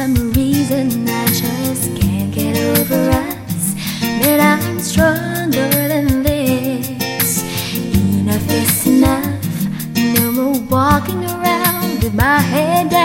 some reason I just can't get over us. But I'm stronger than this. Enough is enough. No more walking around with my head down.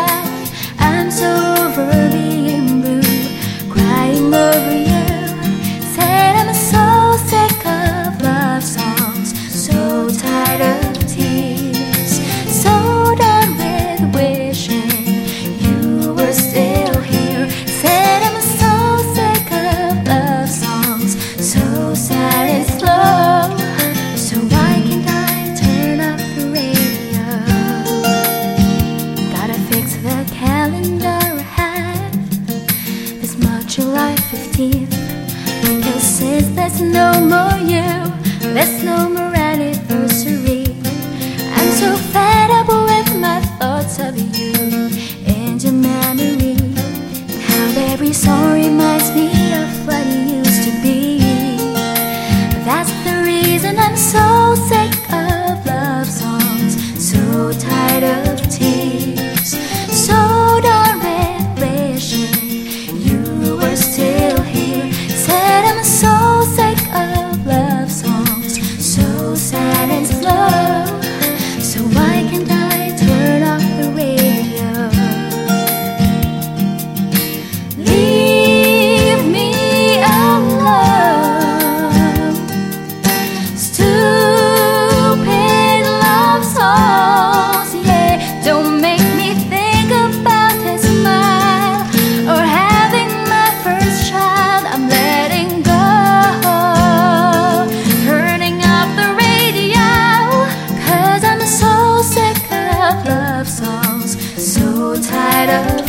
15th. since says there's no more you, there's no more anniversary. I'm so fed up with my thoughts of you and your memory. How every song reminds me of what it used to be. That's the reason I'm so sick of love songs, so tired of tears.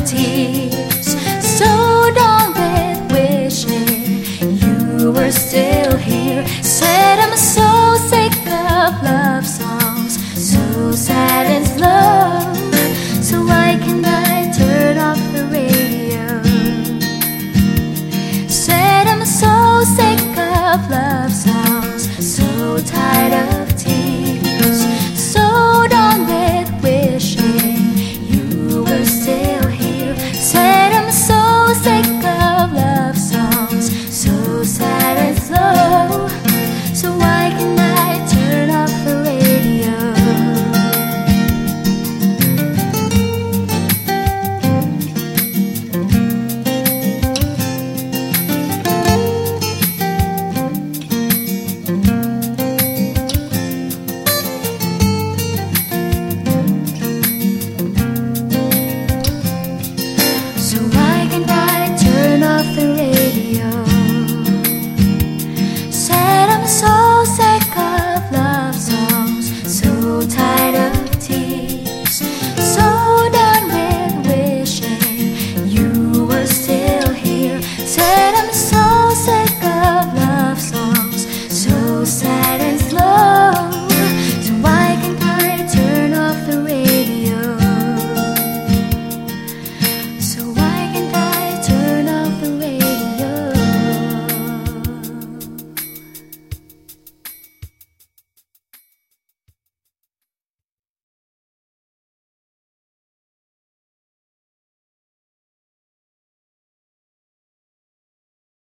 tears so long that wishing you were still here. Said I'm so sick of love songs so sad is love so why can't I turn off the radio? Said I'm so sick of love songs so tired of